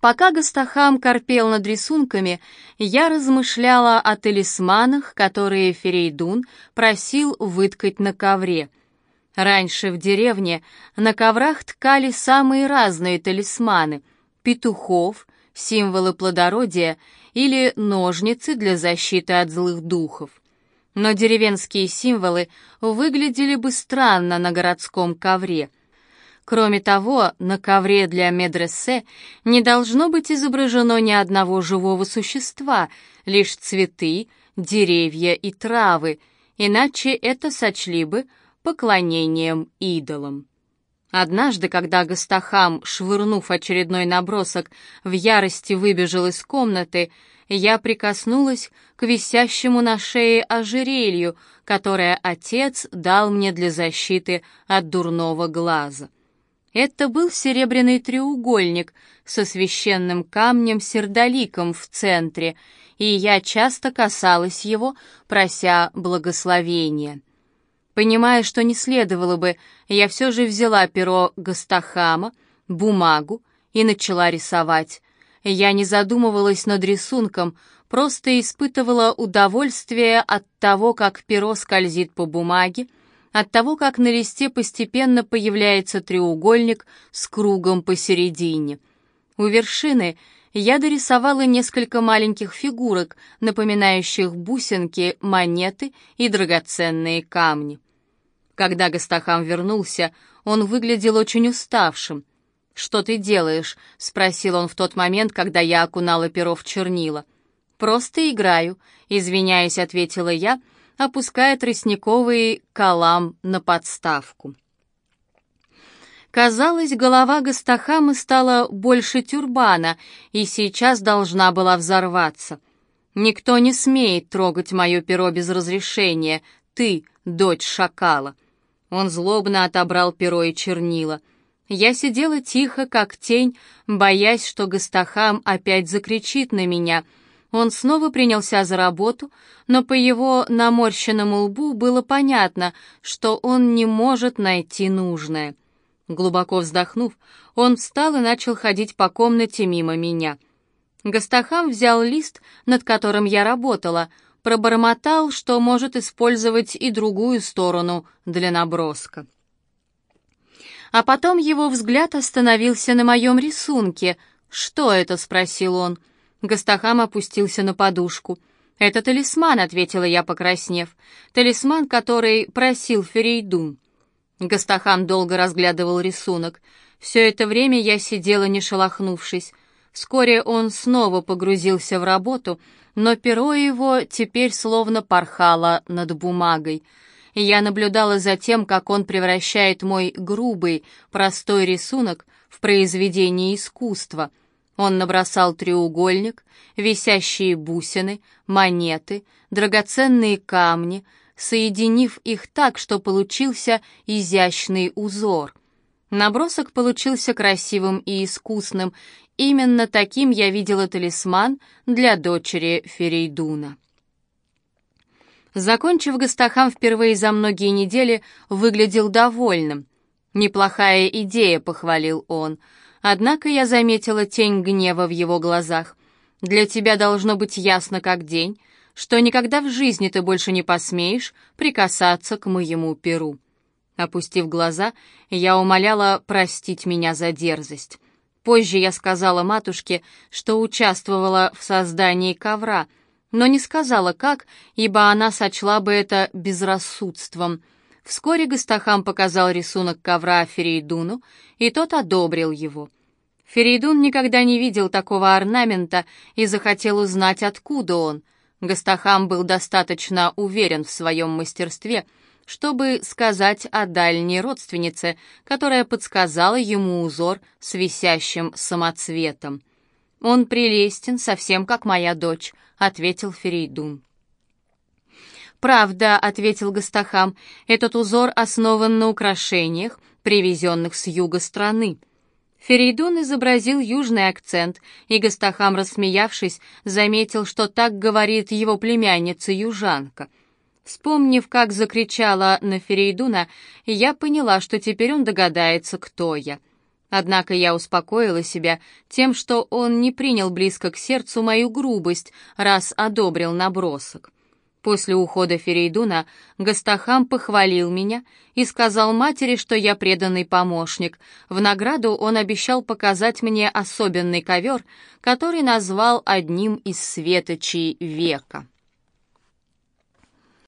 Пока Гастахам корпел над рисунками, я размышляла о талисманах, которые Ферейдун просил выткать на ковре. Раньше в деревне на коврах ткали самые разные талисманы — петухов, символы плодородия или ножницы для защиты от злых духов. Но деревенские символы выглядели бы странно на городском ковре — Кроме того, на ковре для медресе не должно быть изображено ни одного живого существа, лишь цветы, деревья и травы, иначе это сочли бы поклонением идолам. Однажды, когда Гастахам, швырнув очередной набросок, в ярости выбежал из комнаты, я прикоснулась к висящему на шее ожерелью, которое отец дал мне для защиты от дурного глаза. Это был серебряный треугольник со священным камнем-сердоликом в центре, и я часто касалась его, прося благословения. Понимая, что не следовало бы, я все же взяла перо Гастахама, бумагу и начала рисовать. Я не задумывалась над рисунком, просто испытывала удовольствие от того, как перо скользит по бумаге, от того, как на листе постепенно появляется треугольник с кругом посередине. У вершины я дорисовала несколько маленьких фигурок, напоминающих бусинки, монеты и драгоценные камни. Когда Гастахам вернулся, он выглядел очень уставшим. «Что ты делаешь?» — спросил он в тот момент, когда я окунала перо в чернила. «Просто играю», — извиняясь, ответила я, — опуская тростниковый калам на подставку. Казалось, голова Гастахама стала больше тюрбана и сейчас должна была взорваться. «Никто не смеет трогать мое перо без разрешения. Ты, дочь шакала». Он злобно отобрал перо и чернила. Я сидела тихо, как тень, боясь, что Гастахам опять закричит на меня — он снова принялся за работу, но по его наморщенному лбу было понятно, что он не может найти нужное. Глубоко вздохнув, он встал и начал ходить по комнате мимо меня. Гастахам взял лист, над которым я работала, пробормотал, что может использовать и другую сторону для наброска. А потом его взгляд остановился на моем рисунке. «Что это?» — спросил он. Гастахам опустился на подушку. «Это талисман», — ответила я, покраснев. «Талисман, который просил Ферейдун». Гастахам долго разглядывал рисунок. Все это время я сидела, не шелохнувшись. Вскоре он снова погрузился в работу, но перо его теперь словно порхало над бумагой. Я наблюдала за тем, как он превращает мой грубый, простой рисунок в произведение искусства — он набросал треугольник, висящие бусины, монеты, драгоценные камни, соединив их так, что получился изящный узор. Набросок получился красивым и искусным. Именно таким я видела талисман для дочери Ферейдуна. Закончив Гастахам впервые за многие недели, выглядел довольным. «Неплохая идея», — похвалил он, — Однако я заметила тень гнева в его глазах. «Для тебя должно быть ясно как день, что никогда в жизни ты больше не посмеешь прикасаться к моему перу». Опустив глаза, я умоляла простить меня за дерзость. Позже я сказала матушке, что участвовала в создании ковра, но не сказала как, ибо она сочла бы это безрассудством — Вскоре Гастахам показал рисунок ковра Ферейдуну, и тот одобрил его. Ферейдун никогда не видел такого орнамента и захотел узнать, откуда он. Гастахам был достаточно уверен в своем мастерстве, чтобы сказать о дальней родственнице, которая подсказала ему узор с висящим самоцветом. «Он прелестен, совсем как моя дочь», — ответил Ферейдун. «Правда», — ответил Гастахам, — «этот узор основан на украшениях, привезенных с юга страны». Ферейдун изобразил южный акцент, и Гастахам, рассмеявшись, заметил, что так говорит его племянница-южанка. Вспомнив, как закричала на Ферейдуна, я поняла, что теперь он догадается, кто я. Однако я успокоила себя тем, что он не принял близко к сердцу мою грубость, раз одобрил набросок. После ухода Ферейдуна Гастахам похвалил меня и сказал матери, что я преданный помощник. В награду он обещал показать мне особенный ковер, который назвал одним из светочей века.